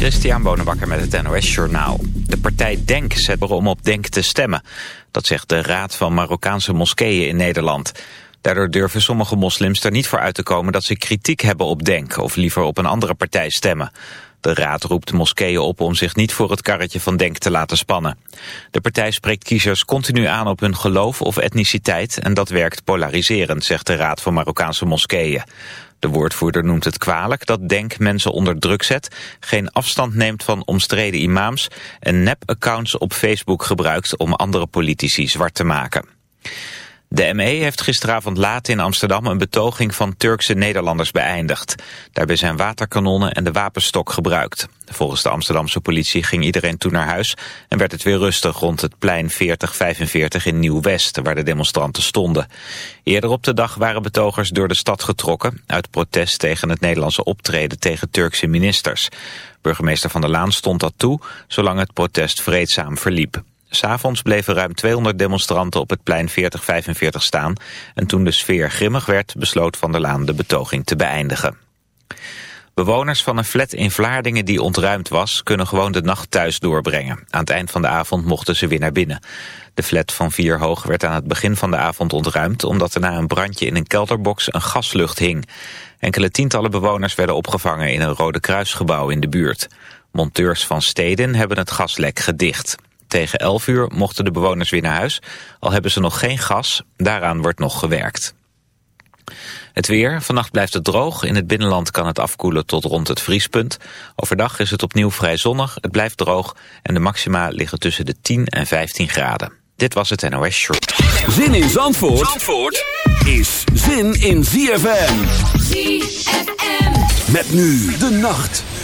Christian Bonenbakker met het NOS Journaal. De partij DENK zet om op DENK te stemmen. Dat zegt de Raad van Marokkaanse Moskeeën in Nederland. Daardoor durven sommige moslims er niet voor uit te komen dat ze kritiek hebben op DENK... of liever op een andere partij stemmen. De raad roept moskeeën op om zich niet voor het karretje van Denk te laten spannen. De partij spreekt kiezers continu aan op hun geloof of etniciteit en dat werkt polariserend, zegt de raad van Marokkaanse moskeeën. De woordvoerder noemt het kwalijk dat Denk mensen onder druk zet, geen afstand neemt van omstreden imams en nep-accounts op Facebook gebruikt om andere politici zwart te maken. De ME heeft gisteravond laat in Amsterdam een betoging van Turkse Nederlanders beëindigd. Daarbij zijn waterkanonnen en de wapenstok gebruikt. Volgens de Amsterdamse politie ging iedereen toen naar huis en werd het weer rustig rond het plein 4045 in Nieuw-West, waar de demonstranten stonden. Eerder op de dag waren betogers door de stad getrokken, uit protest tegen het Nederlandse optreden tegen Turkse ministers. Burgemeester Van der Laan stond dat toe, zolang het protest vreedzaam verliep. S'avonds bleven ruim 200 demonstranten op het plein 4045 staan... en toen de sfeer grimmig werd, besloot Van der Laan de betoging te beëindigen. Bewoners van een flat in Vlaardingen die ontruimd was... kunnen gewoon de nacht thuis doorbrengen. Aan het eind van de avond mochten ze weer naar binnen. De flat van vier hoog werd aan het begin van de avond ontruimd... omdat er na een brandje in een kelderbox een gaslucht hing. Enkele tientallen bewoners werden opgevangen in een Rode Kruisgebouw in de buurt. Monteurs van steden hebben het gaslek gedicht. Tegen 11 uur mochten de bewoners weer naar huis, al hebben ze nog geen gas. Daaraan wordt nog gewerkt. Het weer. Vannacht blijft het droog. In het binnenland kan het afkoelen tot rond het vriespunt. Overdag is het opnieuw vrij zonnig. Het blijft droog. En de maxima liggen tussen de 10 en 15 graden. Dit was het NOS Short. Zin in Zandvoort, Zandvoort is zin in ZFM. ZFM. Met nu de nacht.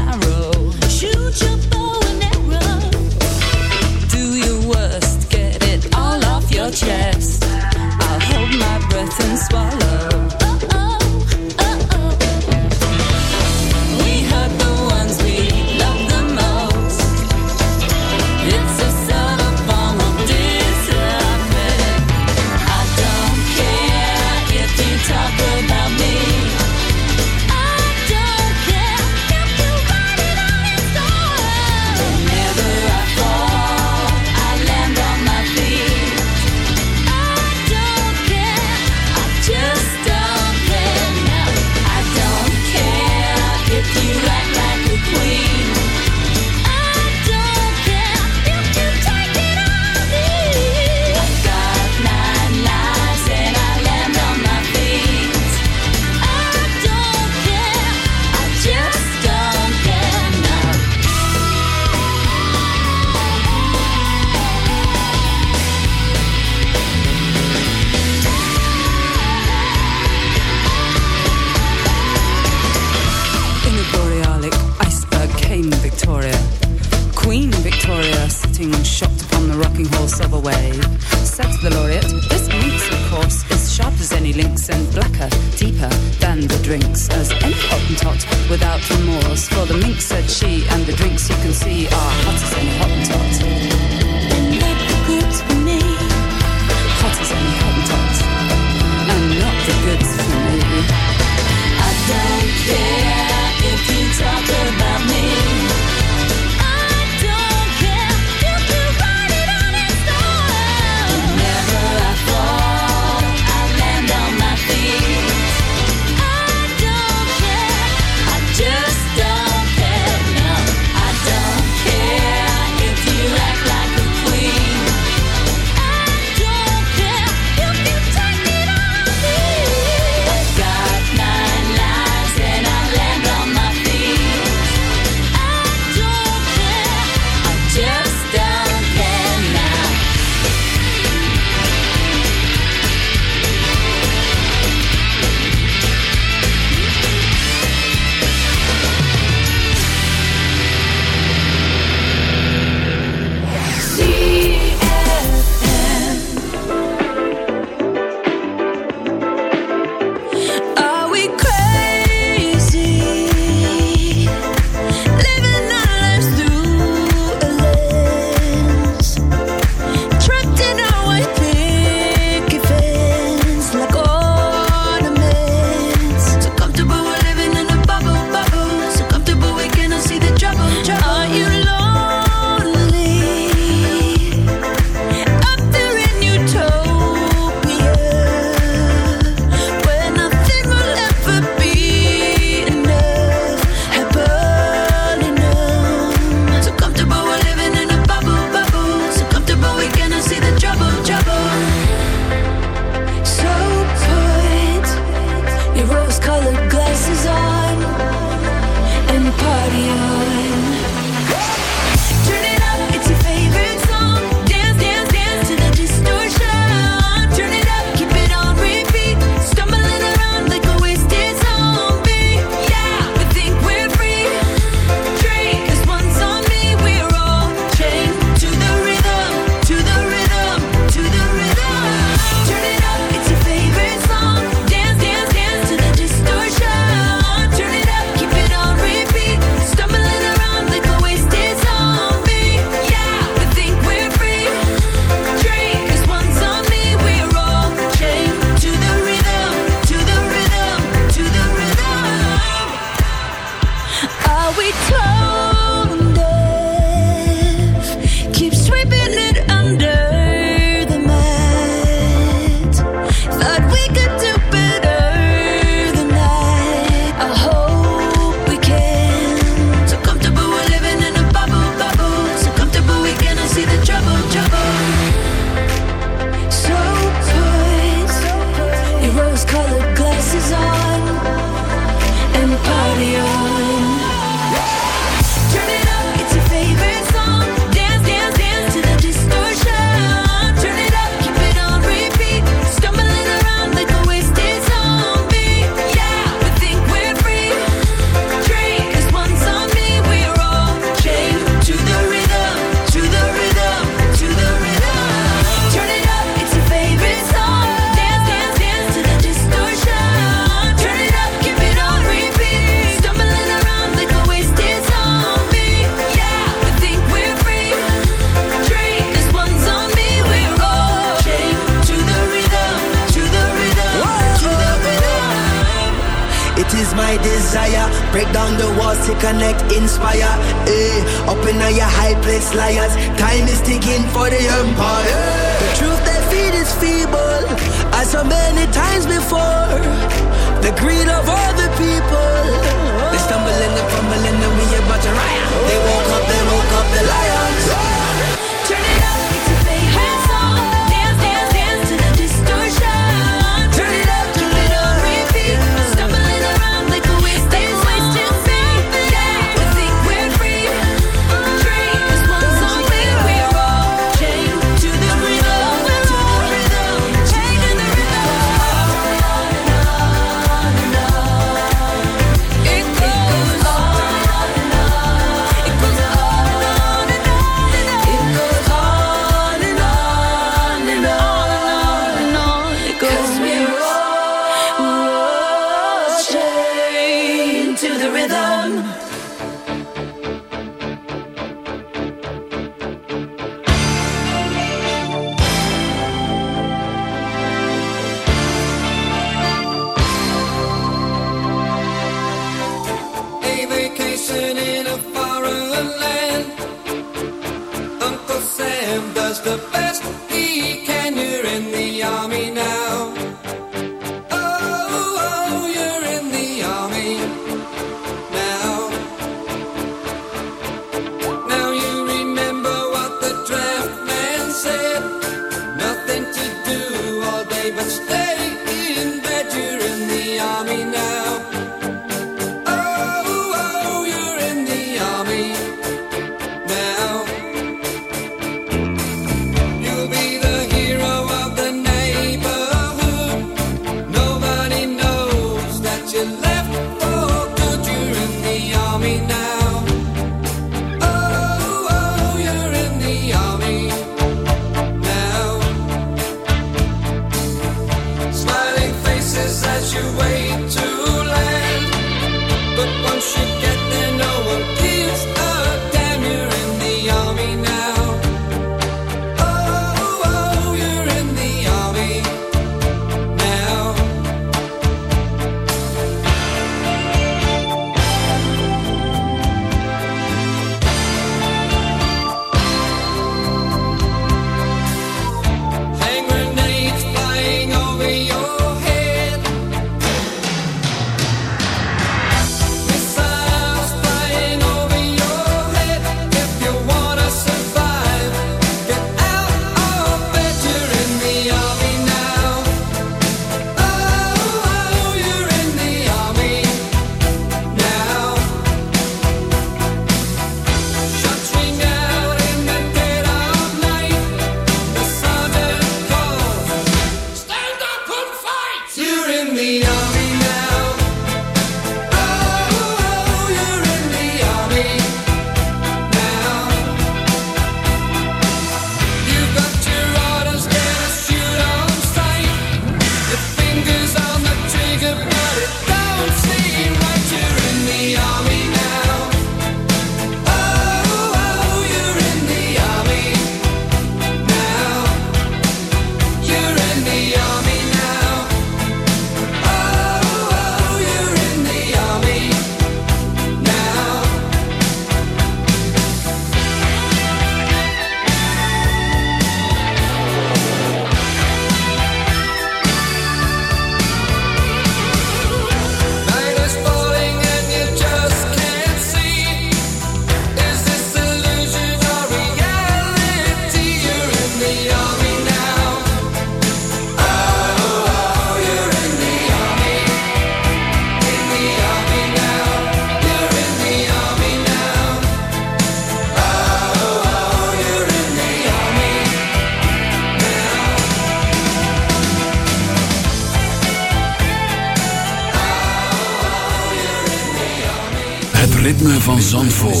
Zandvoort.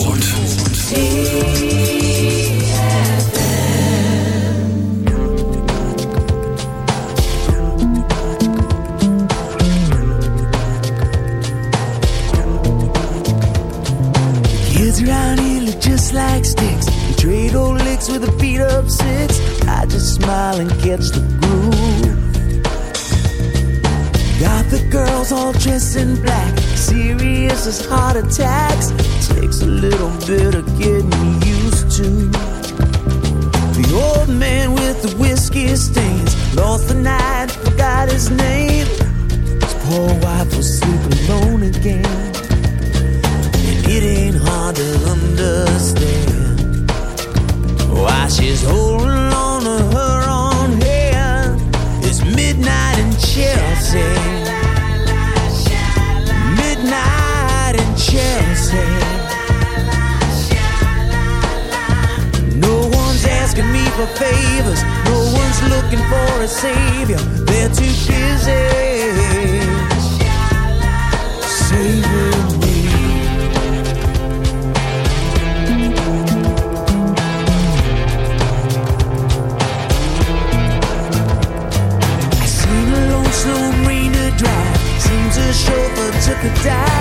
could die.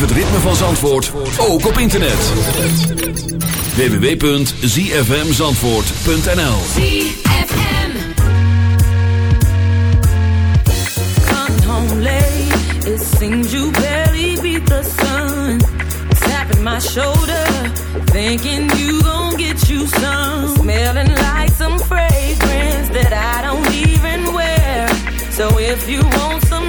het ritme van Zandvoort ook op internet. www.zfmzandvoort.nl So if you want some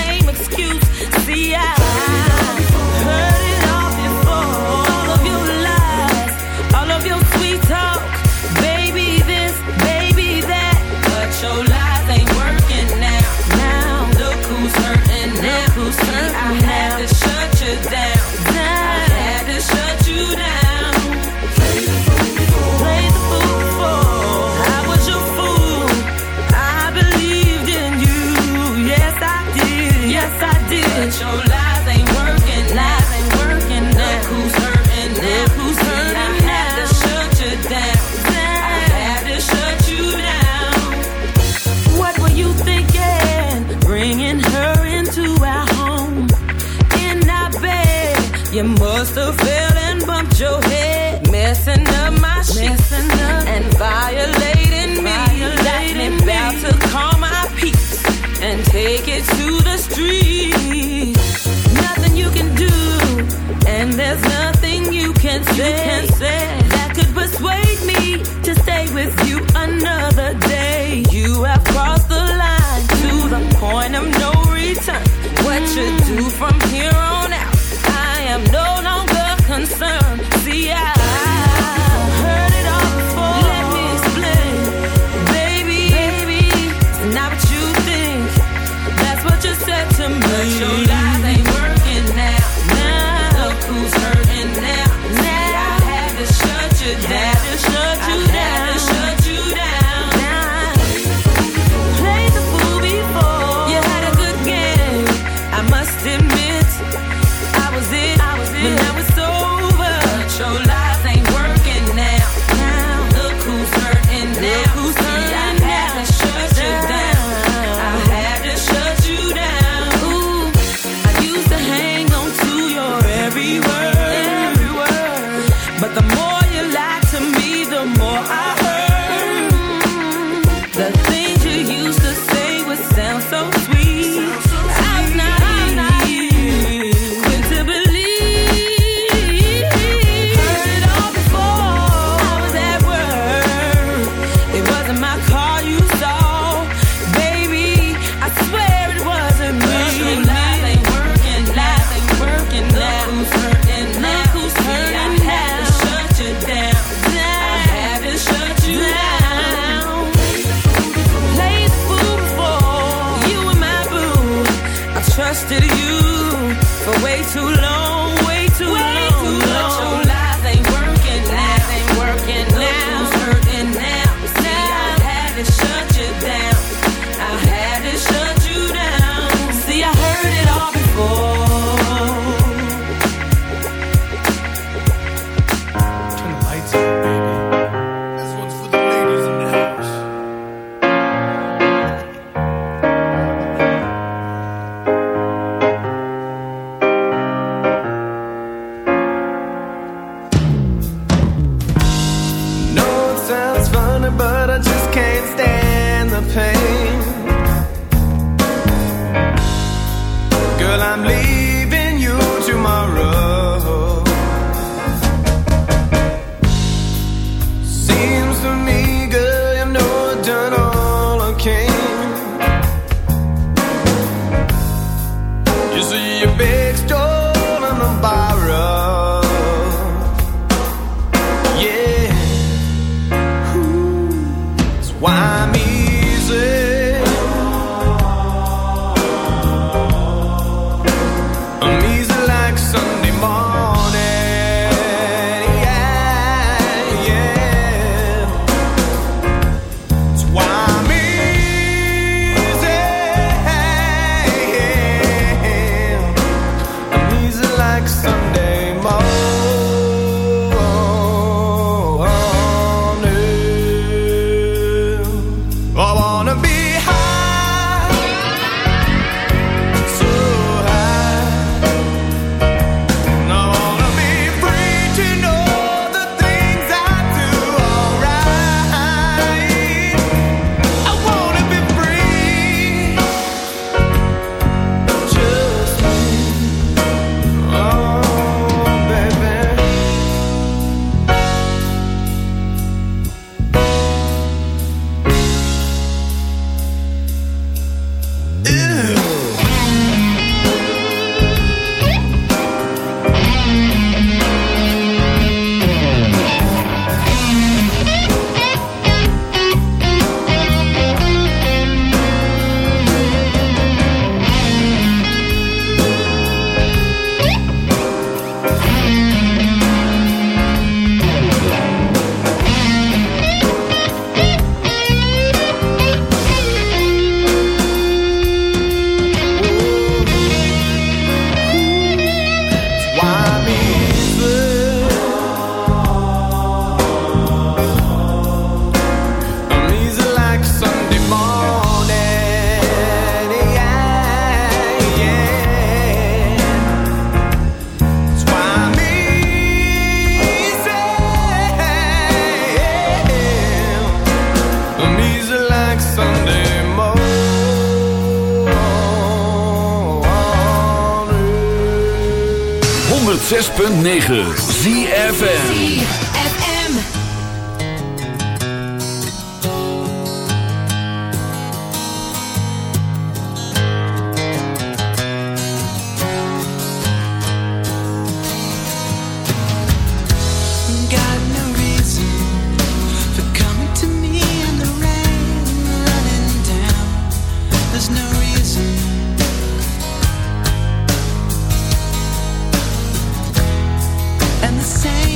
to the street. 106.9 same.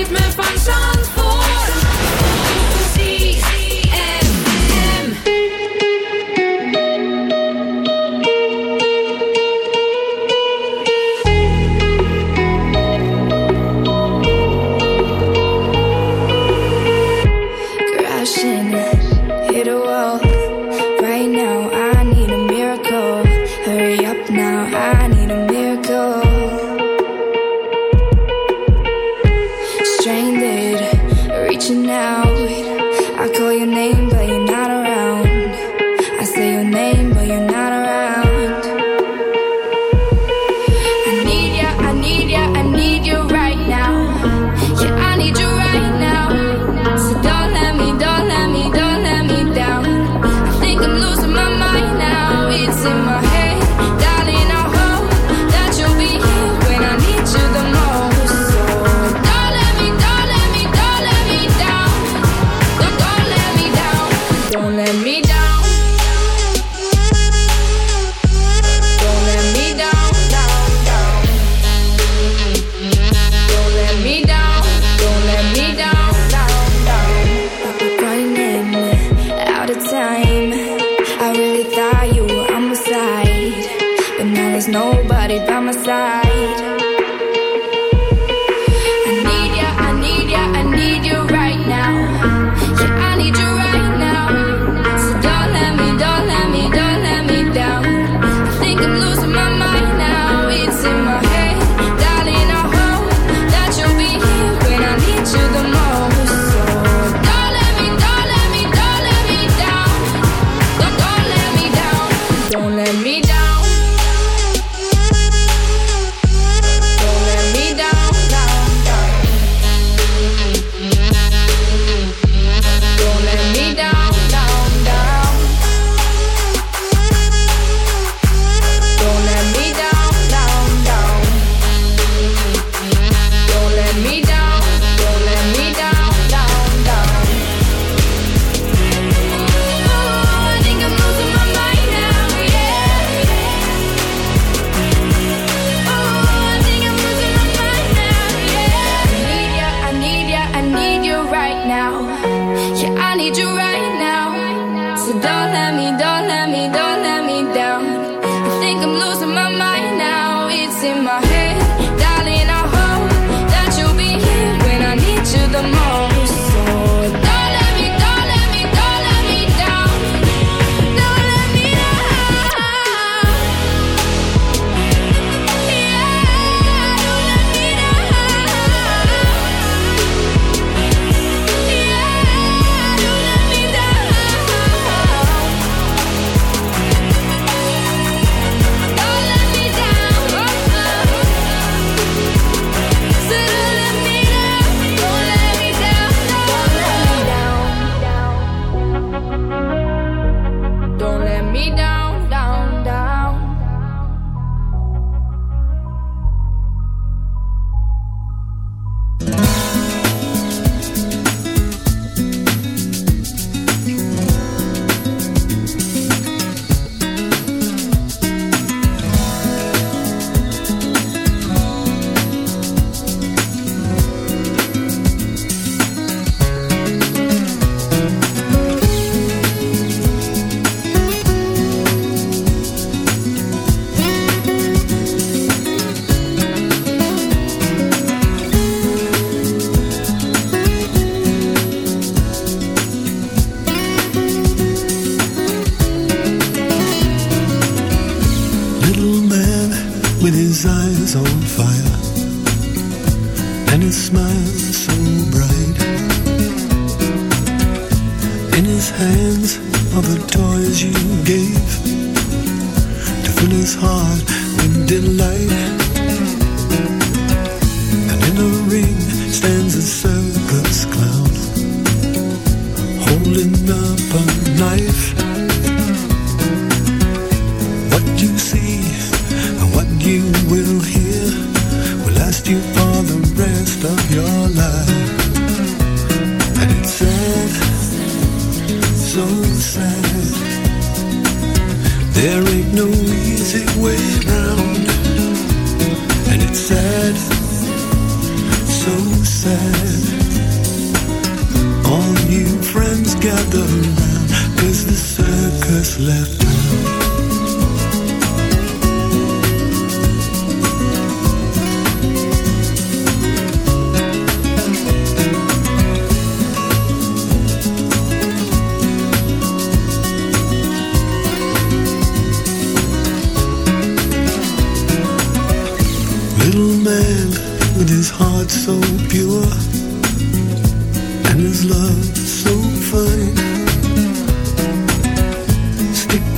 Ritme van Zandvoort.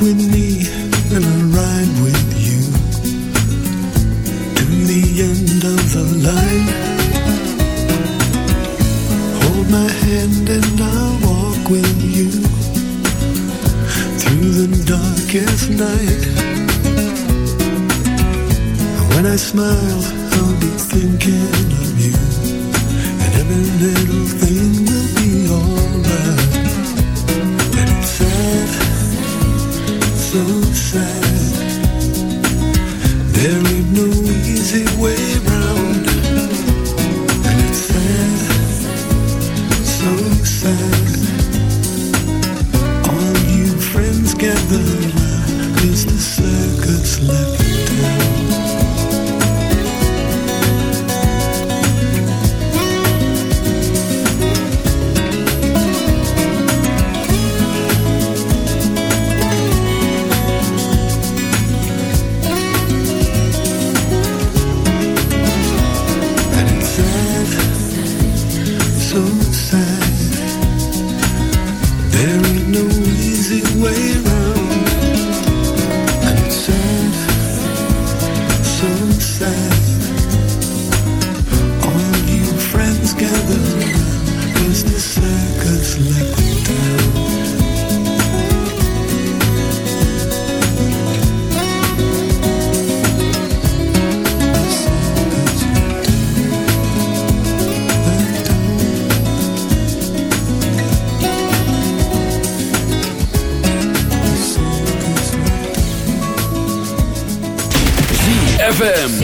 With me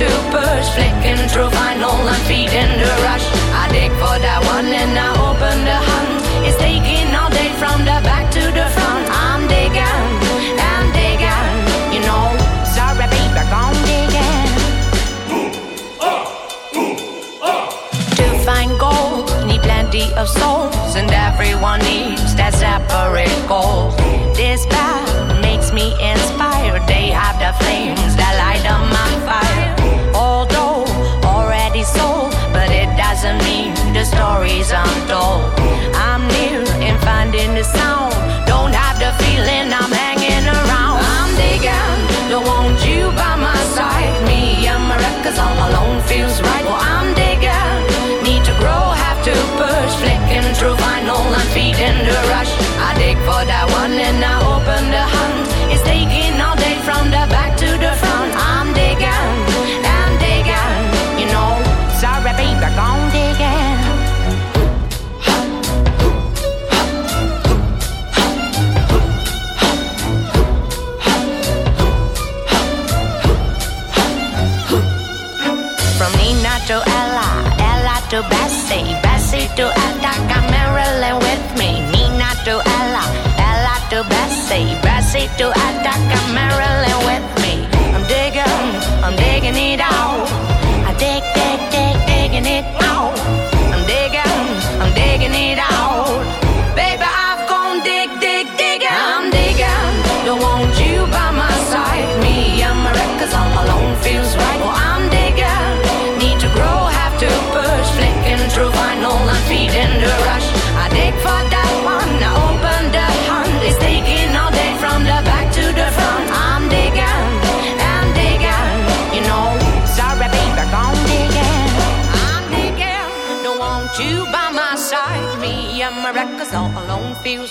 to push. Flicking through vinyl and feeding the rush. I dig for that one and I open the hunt. It's taking all day from the back to the front. I'm digging, I'm digging, you know. Sorry, baby, gone digging. To find gold, need plenty of souls, and everyone needs that separate goal. This path makes me inspired. They have the flames that light up my doesn't mean the story's untold. I'm new in finding the sound. Don't have the feeling I'm hanging around. I'm digging, don't want you by my side. Me and my records all alone feels right. Well, I'm digging, need to grow, have to push. Flicking through vinyl and feeding the rush. I dig for that one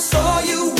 saw you